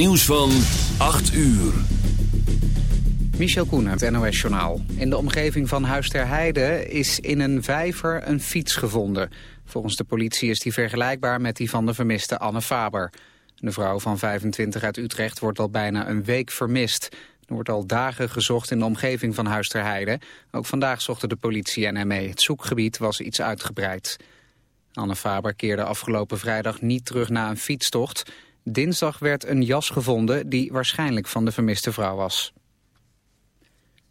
Nieuws van 8 uur. Michel Koen, het NOS-journaal. In de omgeving van Huis ter Heide is in een vijver een fiets gevonden. Volgens de politie is die vergelijkbaar met die van de vermiste Anne Faber. De vrouw van 25 uit Utrecht wordt al bijna een week vermist. Er wordt al dagen gezocht in de omgeving van Huis ter Heide. Ook vandaag zochten de politie en ME. Het zoekgebied was iets uitgebreid. Anne Faber keerde afgelopen vrijdag niet terug na een fietstocht... Dinsdag werd een jas gevonden die waarschijnlijk van de vermiste vrouw was.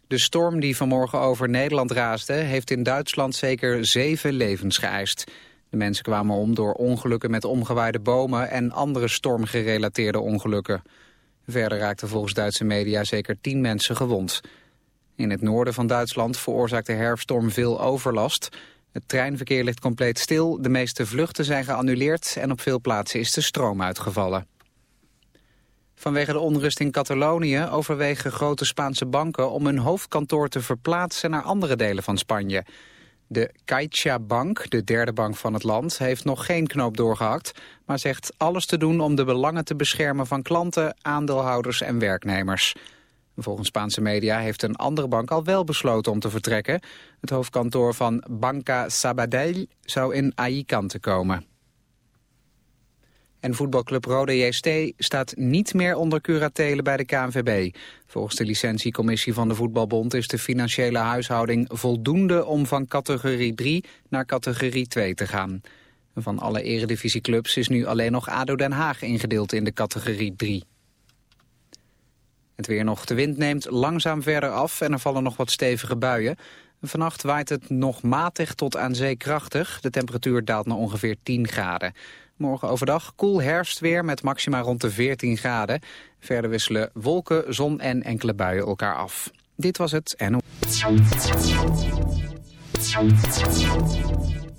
De storm die vanmorgen over Nederland raasde... heeft in Duitsland zeker zeven levens geëist. De mensen kwamen om door ongelukken met omgewaaide bomen... en andere stormgerelateerde ongelukken. Verder raakten volgens Duitse media zeker tien mensen gewond. In het noorden van Duitsland veroorzaakt de herfststorm veel overlast... Het treinverkeer ligt compleet stil, de meeste vluchten zijn geannuleerd en op veel plaatsen is de stroom uitgevallen. Vanwege de onrust in Catalonië overwegen grote Spaanse banken om hun hoofdkantoor te verplaatsen naar andere delen van Spanje. De Caixa Bank, de derde bank van het land, heeft nog geen knoop doorgehakt, maar zegt alles te doen om de belangen te beschermen van klanten, aandeelhouders en werknemers. Volgens Spaanse media heeft een andere bank al wel besloten om te vertrekken. Het hoofdkantoor van Banca Sabadell zou in Alicante komen. En voetbalclub Rode JST staat niet meer onder curatele bij de KNVB. Volgens de licentiecommissie van de Voetbalbond is de financiële huishouding voldoende om van categorie 3 naar categorie 2 te gaan. Van alle eredivisieclubs is nu alleen nog ADO Den Haag ingedeeld in de categorie 3. Het weer nog. De wind neemt langzaam verder af en er vallen nog wat stevige buien. Vannacht waait het nog matig tot aan zee krachtig. De temperatuur daalt naar ongeveer 10 graden. Morgen overdag koel herfstweer met maxima rond de 14 graden. Verder wisselen wolken, zon en enkele buien elkaar af. Dit was het en...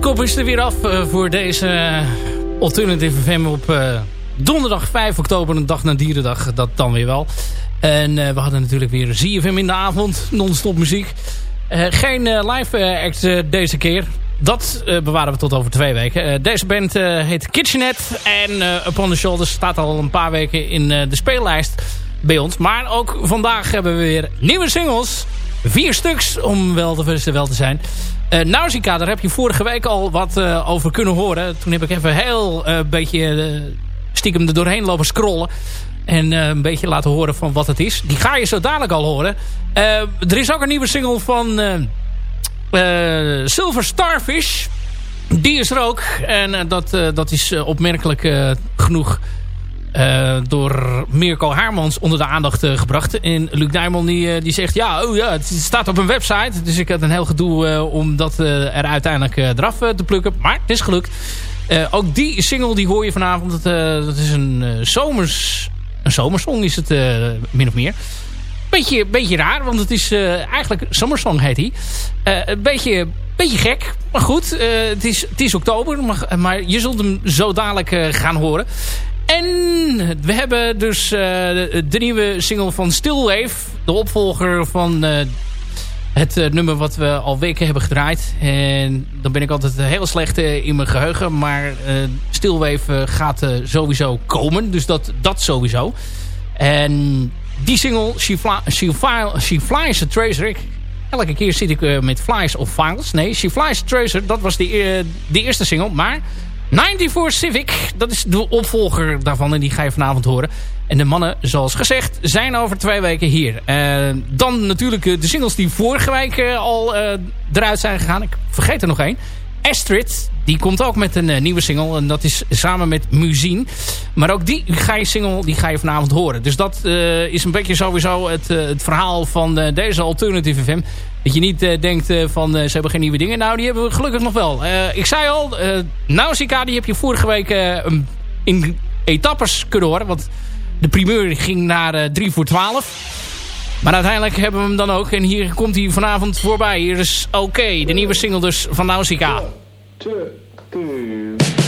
Kop is er weer af voor deze Alternative FM op donderdag 5 oktober, een dag na dierendag. Dat dan weer wel. En we hadden natuurlijk weer ZFM in de avond, non-stop muziek. geen live act deze keer. Dat bewaren we tot over twee weken. deze band heet Kitchenet. En Upon the Shoulders staat al een paar weken in de speellijst bij ons. Maar ook vandaag hebben we weer nieuwe singles. Vier stuks, om wel te, wel te zijn. Uh, Nausicaa, daar heb je vorige week al wat uh, over kunnen horen. Toen heb ik even heel uh, beetje stiekem er doorheen lopen scrollen. En een beetje laten horen van wat het is. Die ga je zo dadelijk al horen. er is ook een nieuwe single van Silver Starfish. Die is er ook. En dat, dat is opmerkelijk genoeg uh, door Mirko Haarmans onder de aandacht uh, gebracht. En Luc Nijman die, uh, die zegt, ja, oh ja, het staat op een website. Dus ik had een heel gedoe om dat er uiteindelijk eraf te plukken. Maar het is gelukt. ook die single die hoor je vanavond. dat is een zomers... Een zomersong is het min of meer. Beetje, beetje raar, want het is eigenlijk... Zomersong heet hij. een beetje, beetje gek, maar goed. het, is, het is oktober, maar, maar je zult hem zo dadelijk gaan horen. En we hebben dus uh, de, nieuwe single van Stillwave. De opvolger van uh, het uh, nummer wat we al weken hebben gedraaid. En dan ben ik altijd heel slecht in mijn geheugen. Maar Stillwave gaat sowieso komen. Dus dat, dat sowieso. En die single, She, Fly, She, Fly, She Flies a Tracer... Elke keer zit ik met Flies of Files. Nee, She Flies a Tracer, dat was de, de eerste single. Maar 94 Civic, dat is de opvolger daarvan en die ga je vanavond horen. En de mannen, zoals gezegd, zijn over twee weken hier. Uh, dan natuurlijk eh, de singles die vorige week uh, al eruit zijn gegaan. Ik vergeet er nog één. Astrid, die komt ook met een nieuwe single. En dat is samen met Muzien. Maar ook die, ga je single die ga je vanavond horen. Dus dat is een beetje sowieso het, het verhaal van deze Alternative FM. Dat je niet uh, denkt uh, van uh, ze hebben geen nieuwe dingen. Nou, die hebben we gelukkig nog wel. ik zei al, Nausicaa die heb je vorige week in etappes kunnen horen. Want de primeur ging naar 3 voor 12. Maar uiteindelijk hebben we hem dan ook. En hier komt hij vanavond voorbij. Hier is oké, de nieuwe single dus van Nausicaa. Take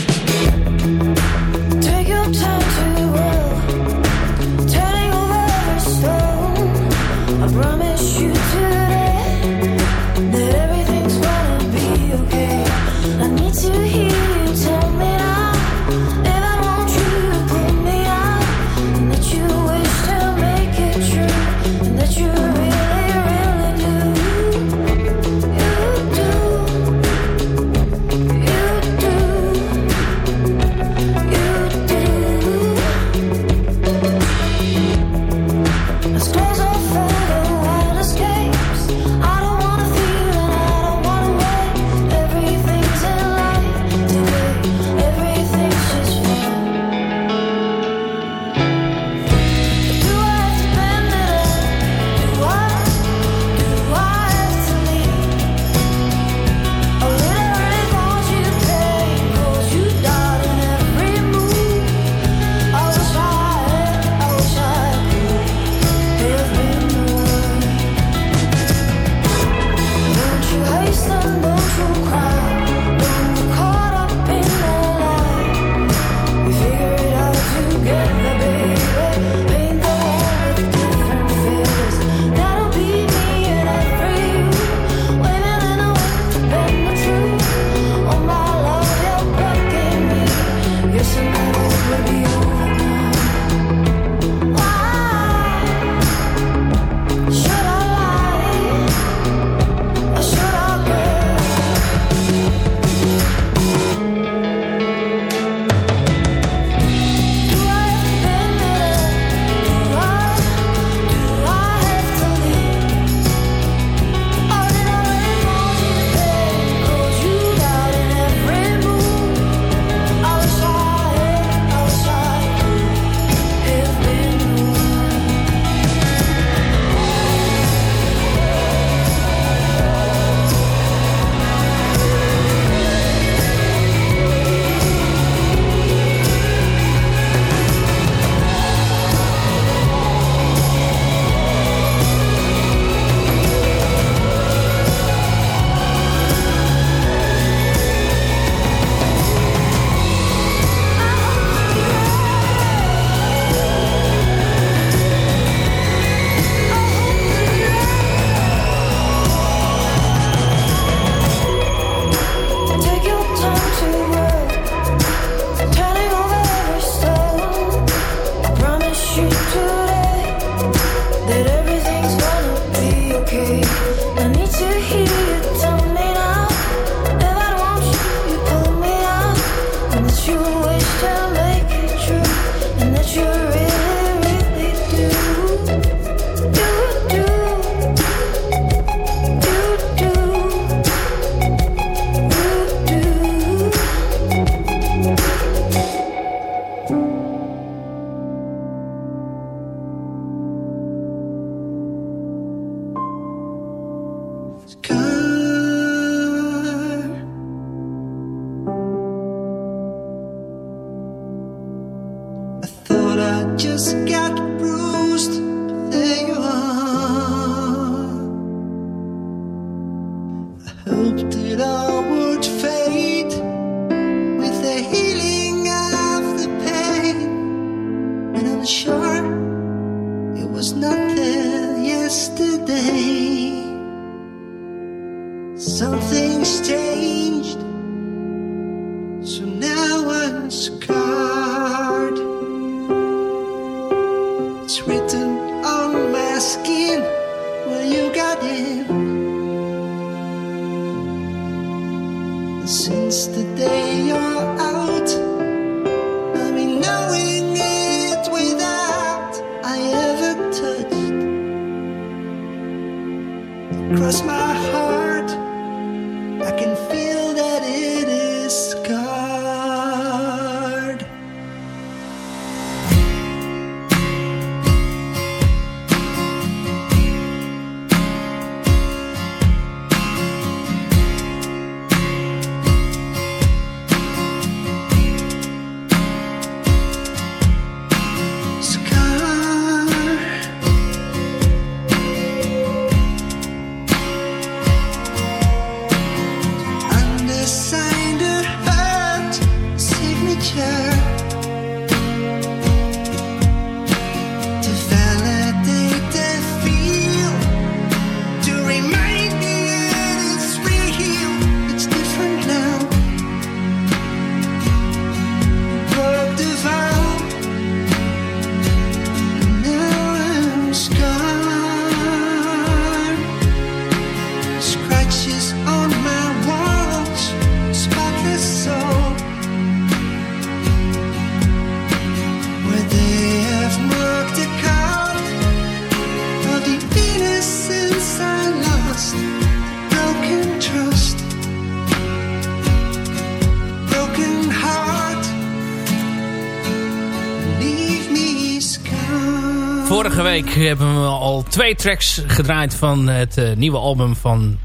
week hebben we al twee tracks gedraaid van het uh, nieuwe album van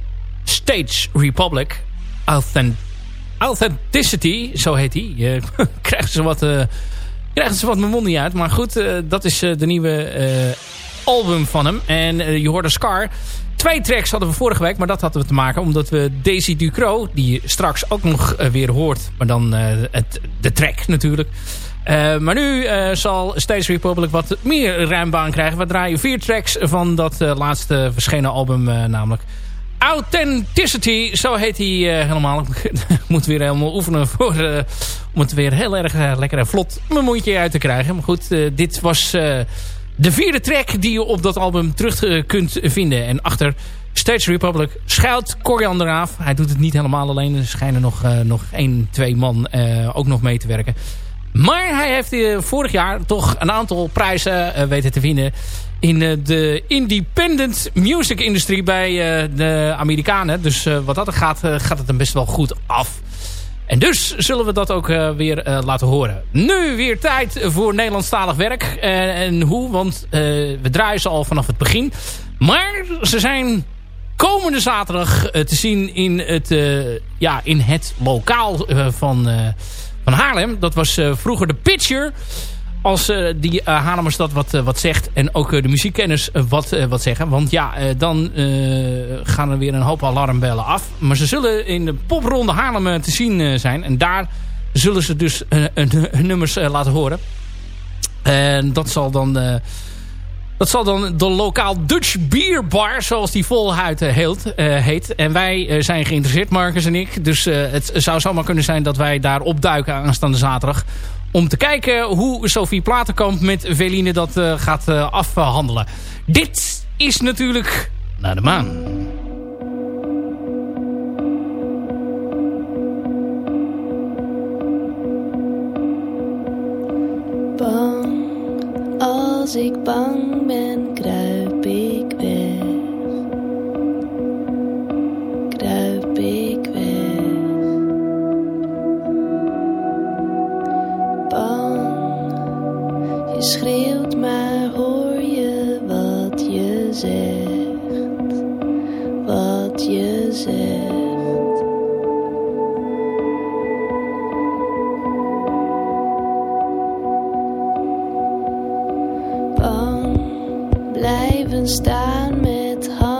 Stage Republic. Authent Authenticity, zo heet hij. Je krijgt ze wat, uh, krijgt ze wat mijn mond niet uit. Maar goed, uh, dat is de nieuwe album van hem. En je hoorde Scar. Twee tracks hadden we vorige week, maar dat hadden we te maken omdat we Daisy Ducro, die je straks ook nog weer hoort, maar dan het, de track natuurlijk, uh, maar nu uh, zal Stage Republic wat meer ruimbaan krijgen. We draaien vier tracks van dat uh, laatste verschenen album namelijk. Authenticity, zo heet hij helemaal. Ik moet weer helemaal oefenen voor, om het weer heel erg lekker en vlot mijn mondje uit te krijgen. Maar goed, dit was de vierde track die je op dat album terug kunt vinden. En achter Stage Republic schuilt Coriander af. Hij doet het niet helemaal alleen. Er schijnen nog, nog één, twee man ook nog mee te werken. Maar hij heeft uh, vorig jaar toch een aantal prijzen uh, weten te winnen... in uh, de independent music industrie bij de Amerikanen. Dus wat dat gaat, gaat het hem best wel goed af. En dus zullen we dat ook weer laten horen. Nu weer tijd voor Nederlandstalig werk. en hoe? Want we draaien ze al vanaf het begin. Maar ze zijn komende zaterdag te zien in het, ja, in het lokaal van van Haarlem. Dat was uh, vroeger de Pitcher. Als uh, die uh, Haarlemmers dat wat, wat zegt. En ook de muziekkenners wat, wat zeggen. Want ja, dan gaan er weer een hoop alarmbellen af. Maar ze zullen in de popronde Haarlem te zien zijn. En daar zullen ze dus hun nummers laten horen. En dat zal dan dat zal dan de lokaal Dutch Beer Bar, zoals die voluit heet, uh, heet. En wij uh, zijn geïnteresseerd, Marcus en ik. Dus het zou zomaar kunnen zijn dat wij daar opduiken aanstaande zaterdag. Om te kijken hoe Sophie Platenkamp met Veline dat gaat afhandelen. Dit is natuurlijk naar de maan. Als ik bang ben, kruip ik weg. Kruip ik weg. Bang, je schreeuwt, maar hoor je wat je zegt. Wat je zegt. Plastic sword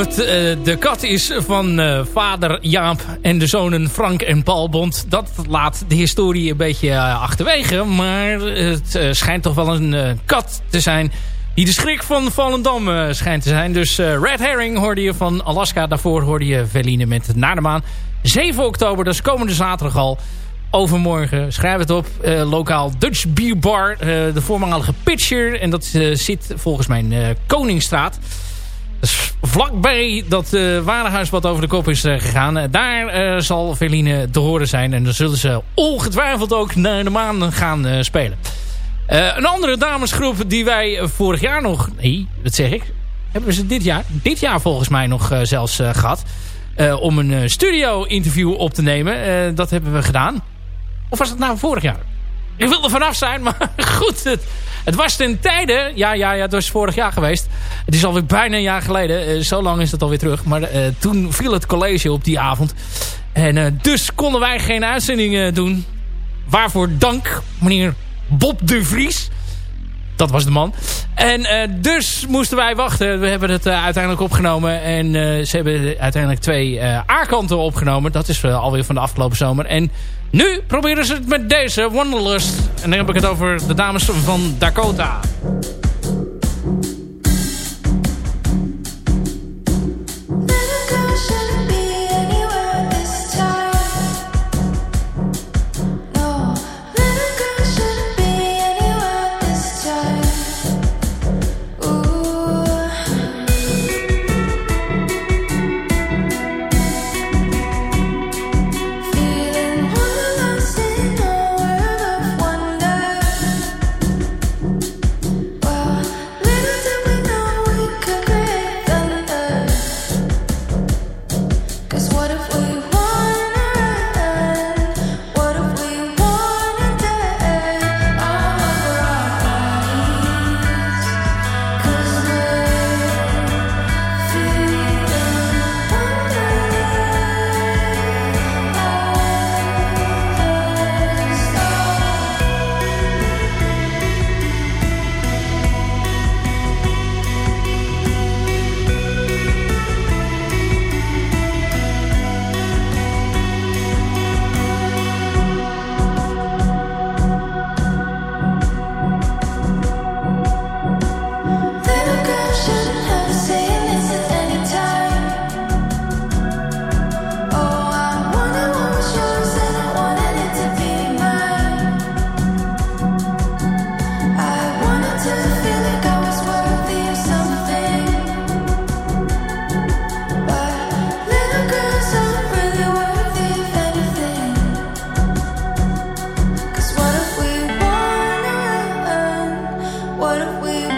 het eh, de kat is van eh, vader Jaap en de zonen Frank en Paul Bond... dat laat de historie een beetje eh, achterwege. Maar het schijnt toch wel een kat te zijn... die de schrik van Volendam eh, schijnt te zijn. Dus Red Herring hoorde je van Alaska. Daarvoor hoorde je Veline met Naar de Maan. 7 oktober, dat is komende zaterdag al. Overmorgen, schrijf het op, lokaal Dutch Beer Bar. de voormalige pitcher. En dat zit volgens mij in Koningsstraat. Dus vlakbij dat uh, warenhuis wat over de kop is uh, gegaan. Uh, daar zal Verline te horen zijn. En dan zullen ze ongetwijfeld ook naar de maan gaan spelen. een andere damesgroep die wij vorig jaar nog... Nee, dat zeg ik. Hebben ze dit jaar? Dit jaar volgens mij nog zelfs gehad. om een studio interview op te nemen. dat hebben we gedaan. Of was het nou vorig jaar? Ik wil er vanaf zijn, maar goed. Het, het was ten tijde... Ja, ja, ja, het was vorig jaar geweest. Het is alweer bijna een jaar geleden. Uh, zo lang is het alweer terug. Maar uh, toen viel het college op die avond. En uh, dus konden wij geen uitzending doen. Waarvoor dank, meneer Bob de Vries. Dat was de man. En dus moesten wij wachten. We hebben het uiteindelijk opgenomen. En ze hebben uiteindelijk twee A-kanten opgenomen. Dat is alweer van de afgelopen zomer. En nu proberen ze het met deze Wanderlust. En dan heb ik het over de dames van Dakota. what if we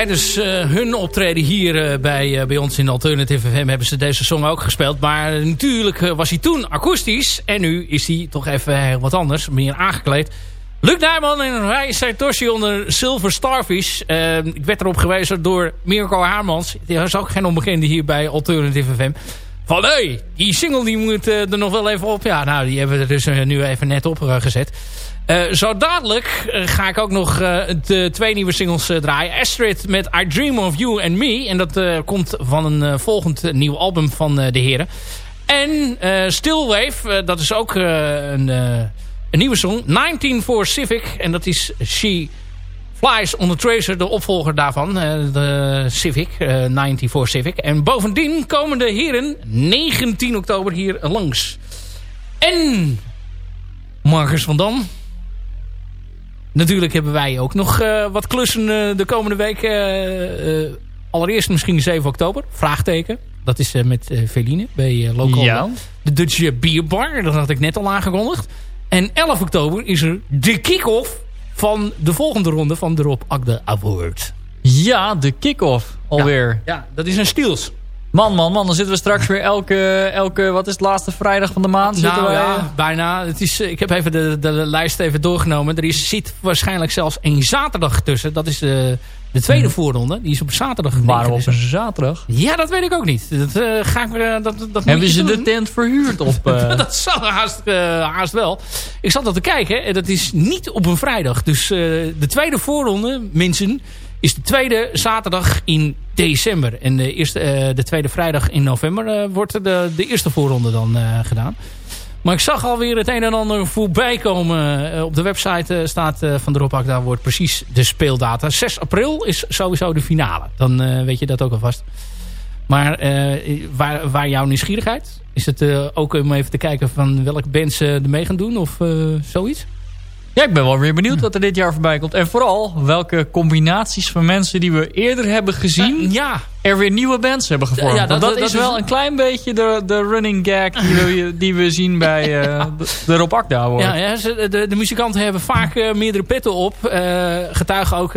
tijdens uh, hun optreden hier uh, bij, uh, bij ons in Alternative FM hebben ze deze song ook gespeeld. Maar natuurlijk was hij toen akoestisch. En nu is hij toch even wat anders, meer aangekleed. Luc Nijman en Rai Saitoshi onder Silver Starfish. ik werd erop gewezen door Mirko Haarmans. Die is ook geen onbekende hier bij Alternative FM. Van hé, die single die moet er nog wel even op. Ja, nou die hebben we er dus nu even net op gezet. Uh, zo dadelijk ga ik ook nog de twee nieuwe singles draaien. Astrid met I Dream of You and Me. En dat komt van een volgend nieuw album van de heren. En Stillwave, dat is ook een, een, nieuwe song. 19 for Civic. En dat is She Flies on the Tracer, de opvolger daarvan. de Civic, 19 for Civic. En bovendien komen de heren 19 oktober hier langs. En Marcus van Dam Natuurlijk hebben wij ook nog uh, wat klussen de komende week. Allereerst misschien 7 oktober. Vraagteken. Dat is met Feline bij Local. Ja. De Dutch Bierbar. Dat had ik net al aangekondigd. En 11 oktober is er de kick-off van de volgende ronde van de Rob Agde Award. Ja, de kick-off alweer. Ja, ja, dat is een Stiels. Man, man, man. Dan zitten we straks weer elke, elke wat is het laatste vrijdag van de maand? Nou wij... ja, bijna. Het is, ik heb even de, de lijst even doorgenomen. Er is, zit waarschijnlijk zelfs een zaterdag tussen. Dat is de, de tweede hmm. voorronde. Die is op zaterdag. Waarom op een zaterdag? Ja, dat weet ik ook niet. Dat, uh, ga ik, uh, dat, dat Hebben ze de tent verhuurd? Op, uh... dat zou haast, haast wel. Ik zat al te kijken. En dat is niet op een vrijdag. Dus de tweede voorronde, mensen is de tweede zaterdag in december. En de, eerste, de tweede vrijdag in november wordt de, de eerste voorronde dan gedaan. Maar ik zag alweer het een en ander voorbij komen. op de website staat van de Ropak, daar wordt precies de speeldata. 6 april is sowieso de finale. Dan weet je dat ook alvast. Maar waar, waar jouw nieuwsgierigheid? Is het ook om even te kijken van welke bands er mee gaan doen of zoiets? Ja, ik ben wel weer benieuwd wat er dit jaar voorbij komt. En vooral welke combinaties van mensen die we eerder hebben gezien... Uh, ja. er weer nieuwe bands hebben gevormd. Ja, dat, dat, is wel een klein beetje de, de running gag die we, die we zien bij uh, de Rob Akda. Hoor. Ja, ja de, de, muzikanten hebben vaak uh, meerdere petten op. Getuigen ook...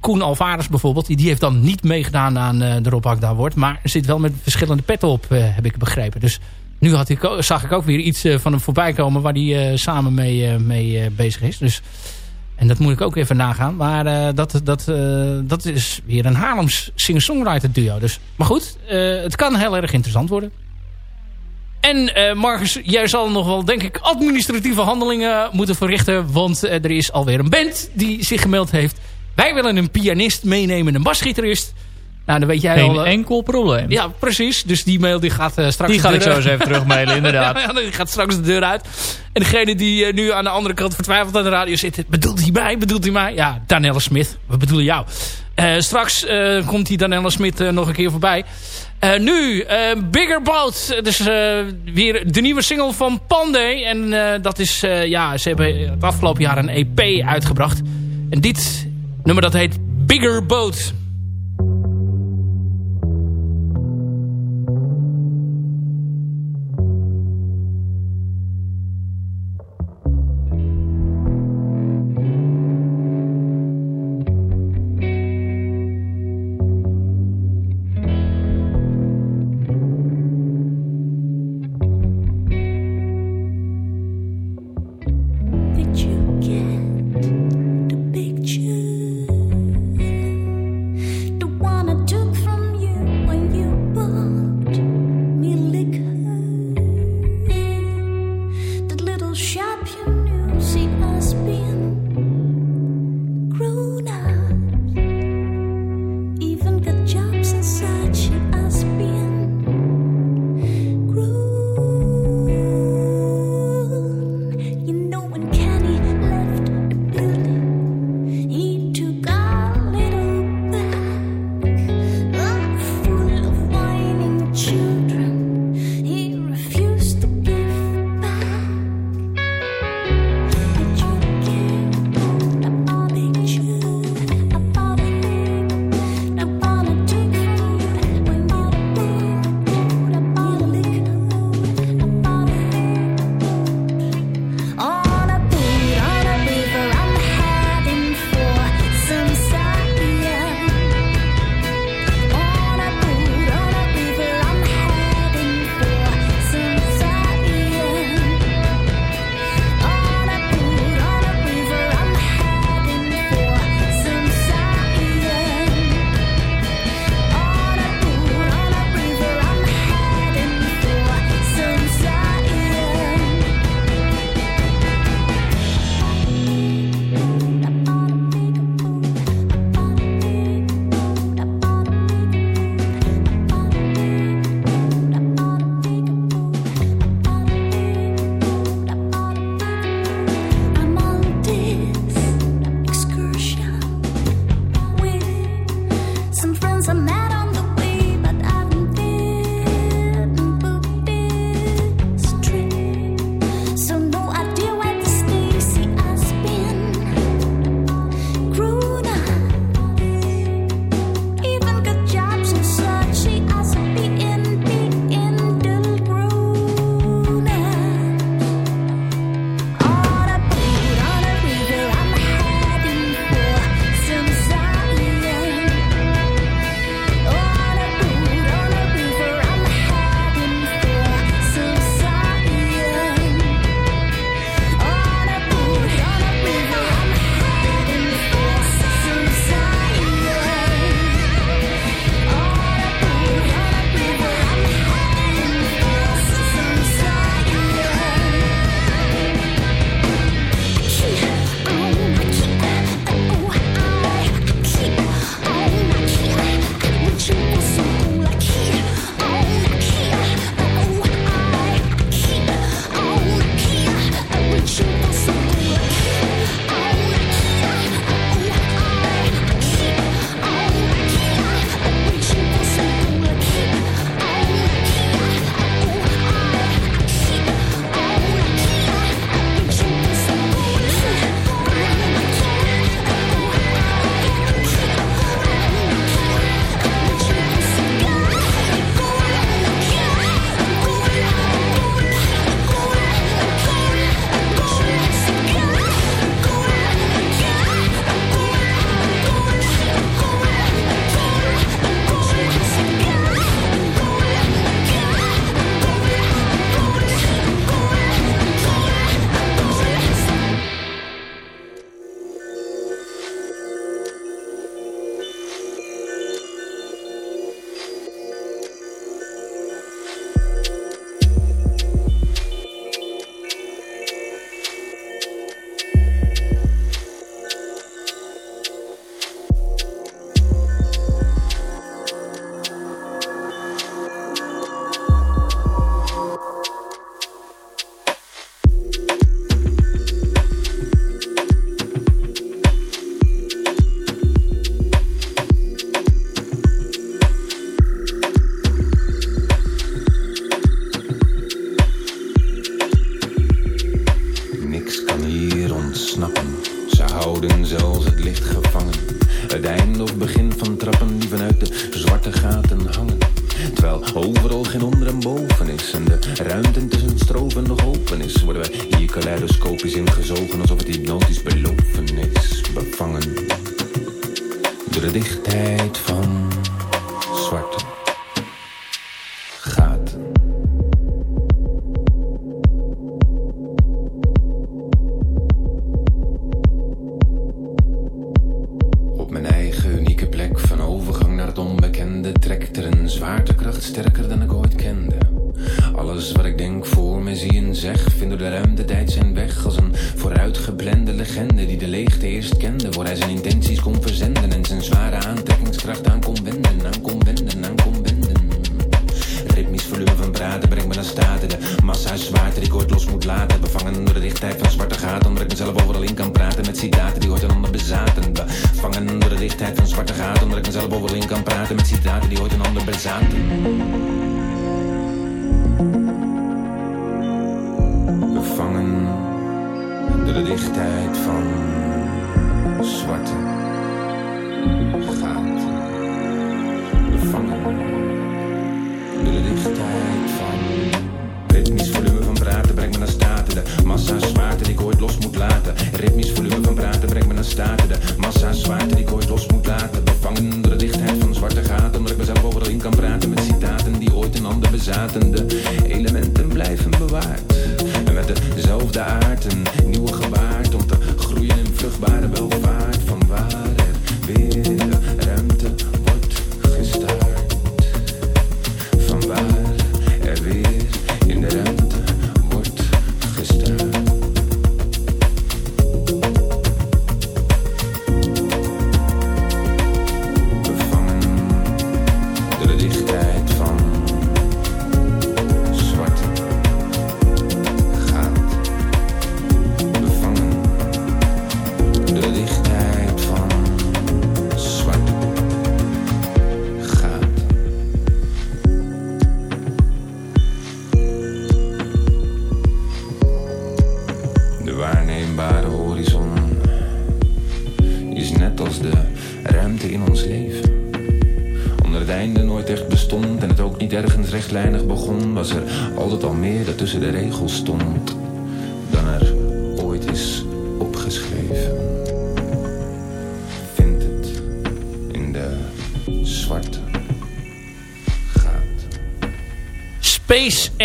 Koen Alvarez bijvoorbeeld, die heeft dan niet meegedaan aan de Rob Akda wordt. Maar zit wel met verschillende petten op, heb ik begrepen. Dus nu had ik, zag ik ook weer iets eh, van hem voorbij komen waar hij uh, samen mee, uh, mee bezig is. Dus, en dat moet ik ook even nagaan. Maar dat, dat, dat is weer een Haarlems singer-songwriter duo. Dus, maar goed, het kan heel erg interessant worden. En Marcus, jij zal nog wel, denk ik, administratieve handelingen moeten verrichten. Want er is alweer een band die zich gemeld heeft. Wij willen een pianist meenemen, een basgitarist... Nou, dan weet jij Geen al, enkel probleem. Ja, precies. Dus die mail die gaat uh, straks Die ga ik zo eens even terugmailen, inderdaad. ja, die gaat straks de deur uit. En degene die uh, nu aan de andere kant vertwijfeld aan de radio zit... Bedoelt hij mij? Bedoelt hij mij? Ja, Danelle Smit. We bedoelen jou. Uh, straks komt die Danelle Smit nog een keer voorbij. nu, Bigger Boat. Dus weer de nieuwe single van Pandey. En dat is... ja, ze hebben het afgelopen jaar een EP uitgebracht. En dit nummer dat heet Bigger Boat.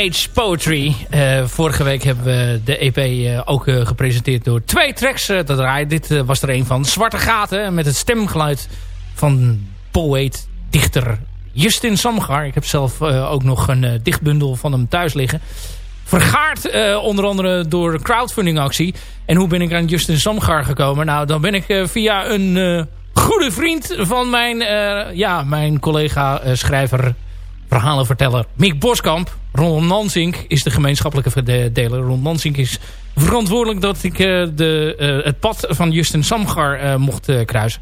Space Age Poetry. Eh, vorige week hebben we de EP eh, ook eh, gepresenteerd door twee tracks te draaien. Dit was er een van Zwarte Gaten met het stemgeluid van poëet, dichter Justin Samgar. Ik heb zelf ook nog een dichtbundel van hem thuis liggen. Vergaard onder andere door crowdfunding actie. En hoe ben ik aan Justin Samgar gekomen? Nou, dan ben ik via een goede vriend van mijn, ja, mijn collega schrijver verhalenverteller Mick Boskamp. Ron Nansink is de gemeenschappelijke verdeler. Ron Nansink is verantwoordelijk dat ik eh, de, eh, het pad van Justin Samgar eh, mocht kruisen.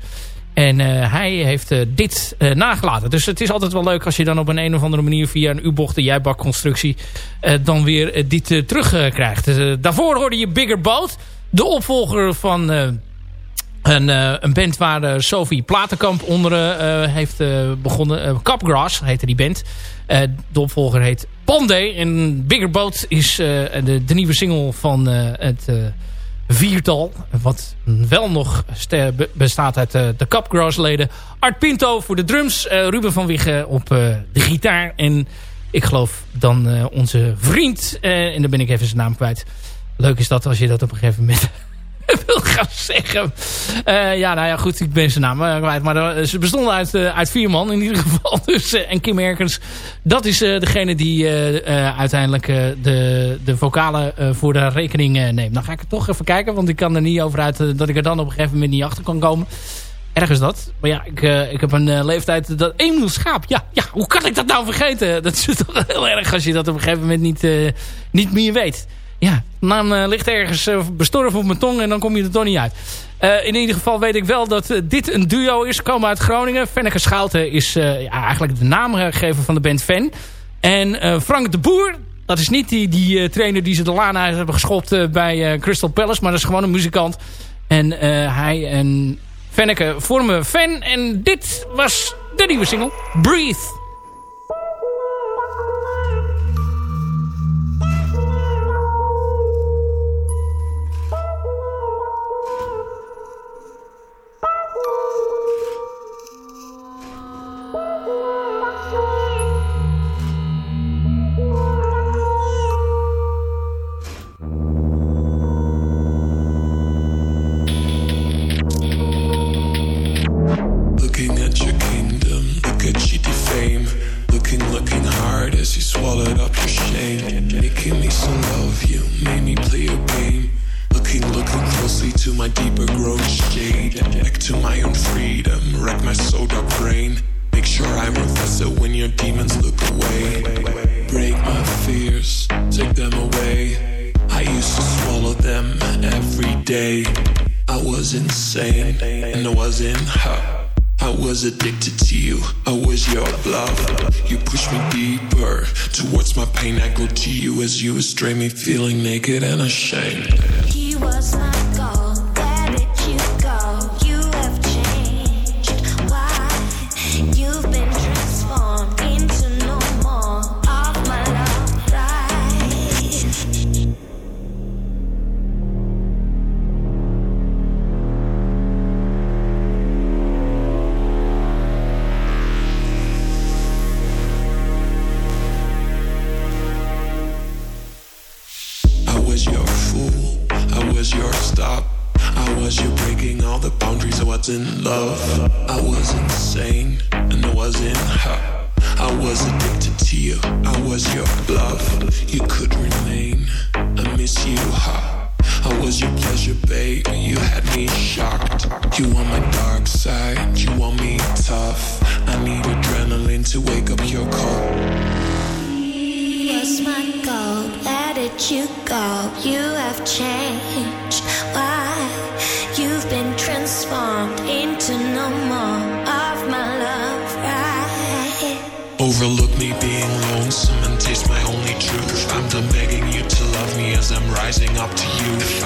En hij heeft dit nagelaten. Dus het is altijd wel leuk als je dan op een, een of andere manier via een U-bocht, een jijbakconstructie, dan weer dit terugkrijgt. Uh, daarvoor hoorde je Bigger Boat. De opvolger van een, een band waar Sophie Platenkamp onder heeft begonnen. Capgrass heette die band. de opvolger heet Pandey. En Bigger Boat is de, de, nieuwe single van het viertal. Wat wel nog bestaat uit uh, de Capgrass leden. Art Pinto voor de drums. Ruben van Wigge op de gitaar. En ik geloof dan onze vriend. en dan ben ik even zijn naam kwijt. Leuk is dat als je dat op een gegeven moment wil gaan zeggen. ja, nou ja, goed. Ik ben zijn naam kwijt. Maar ze bestonden uit, uit vier man in ieder geval. Dus, en Kim Erkens, dat is degene die uiteindelijk de, de vocalen voor de rekening neemt. Dan ga ik het toch even kijken. Want ik kan er niet over uit dat ik er dan op een gegeven moment niet achter kan komen. Ergens dat. Maar ja, ik, ik heb een leeftijd... dat Emiel Schaap, ja, ja, hoe kan ik dat nou vergeten? Dat is toch heel erg als je dat op een gegeven moment niet, niet meer weet. Ja, naam ligt ergens bestorven op mijn tong en dan kom je er toch niet uit. in ieder geval weet ik wel dat dit een duo is. Komen uit Groningen. Fenneke Schouten is ja, eigenlijk de naamgever van de band Fan. En Frank de Boer, dat is niet die, die trainer die ze de laan uit hebben geschopt bij Crystal Palace. Maar dat is gewoon een muzikant. En hij en Fenneke vormen fan. En dit was de nieuwe single, Breathe. You astray me feeling naked and ashamed. He was You on my dark side, you want me tough. I need adrenaline to wake up your call. What's my goal? Where did you go? You have changed. Why? You've been transformed into no more of my love. Right? Overlook me being lonesome and taste my only truth. I'm demanding you to love me as I'm rising up to you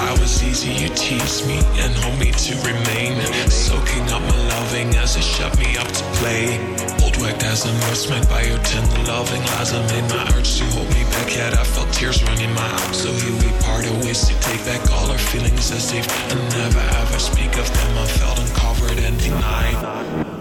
easy. You tease me and hold me to remain. Soaking up my loving as it shut me up to play. Old work as I'm my by your tender loving lies. I made my urge to hold me back, yet I felt tears running my eyes. So here we parted ways to take back all our feelings as safe and never ever speak of them. I felt uncovered and denied.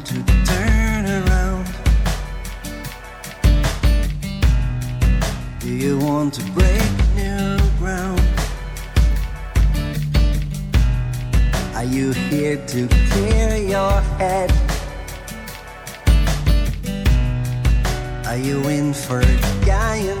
time to turn around. Do you want to break new ground? Are you here to clear your head? Are you in for a dying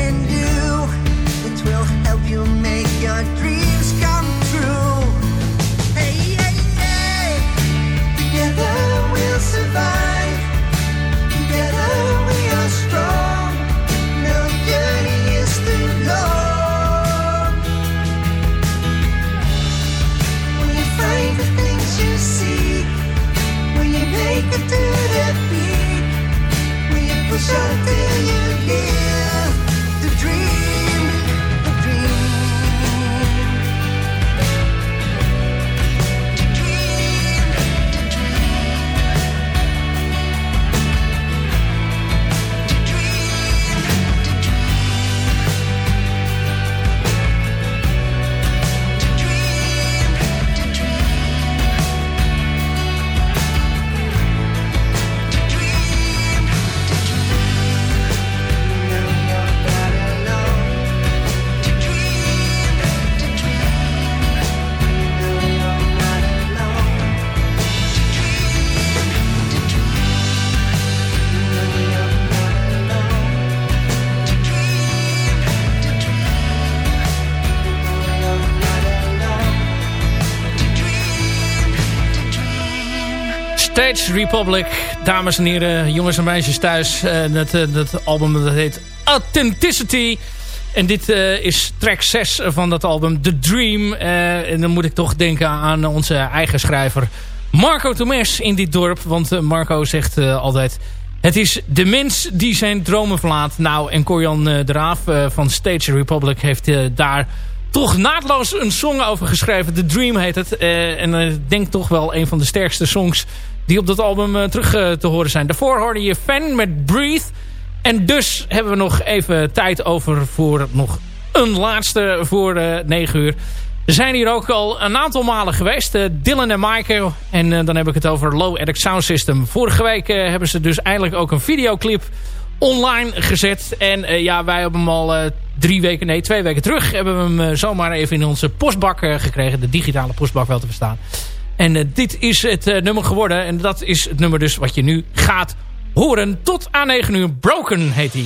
Stage Republic, dames en heren, jongens en meisjes thuis. Eh, dat, eh, dat album dat heet Authenticity. En dit eh, is track 6 van dat album, The Dream. En dan moet ik toch denken aan onze eigen schrijver Marco Tomes in dit dorp. Want Marco zegt altijd... Het is de mens die zijn dromen verlaat. Nou, en Corjan eh, de Raaf van Stage Republic heeft daar toch naadloos een song over geschreven. The Dream heet het. En ik denk toch wel een van de sterkste songs die op dat album eh, terug eh, te horen zijn. Daarvoor hoorde je Fan met Breathe. En dus hebben we nog even tijd over voor nog een laatste voor eh 9 uur. We zijn hier ook al een aantal malen geweest. eh, Dylan en Michael. En eh, dan heb ik het over Low Edit Sound System. Vorige week eh, hebben ze dus eindelijk ook een videoclip online gezet. En eh, ja, wij hebben hem al eh, drie weken, nee twee weken terug... hebben we hem eh, zomaar even in onze postbak eh, gekregen. De digitale postbak wel te verstaan. En eh, dit is het eh, nummer geworden. En dat is het nummer dus wat je nu gaat horen. Tot aan 9 uur. Broken heet hij.